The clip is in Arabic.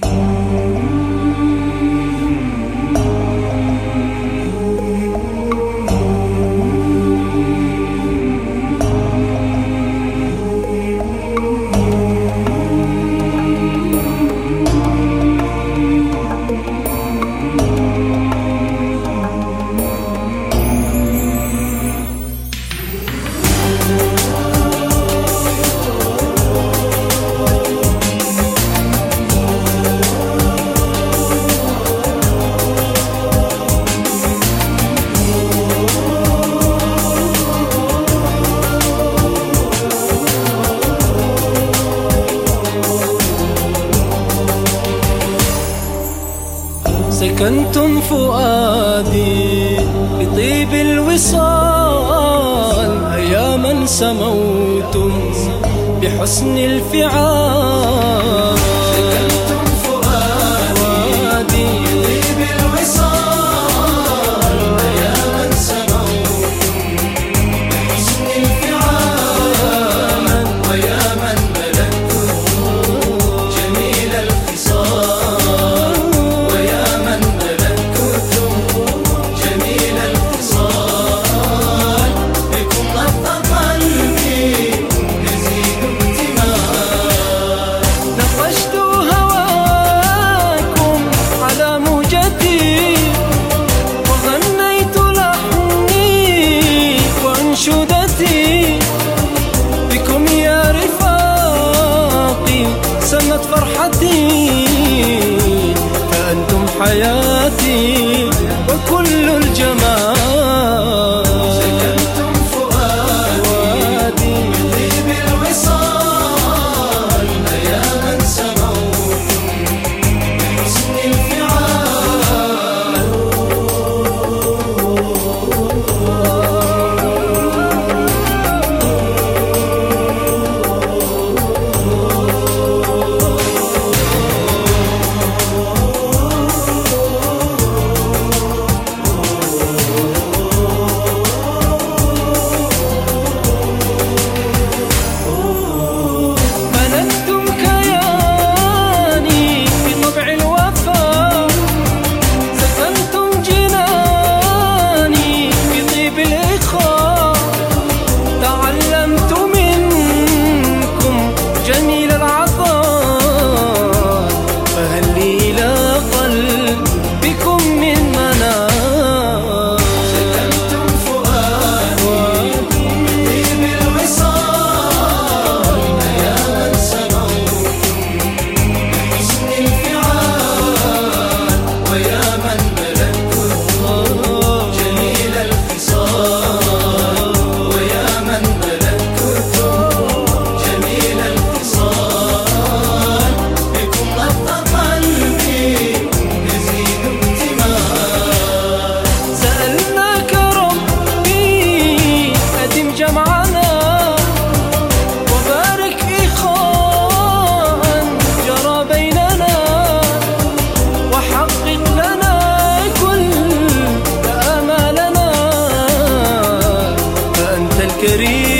Yeah. سكنتم فؤادي بطيب الوصال أياما سموتم بحسن الفعال. حياتي querido.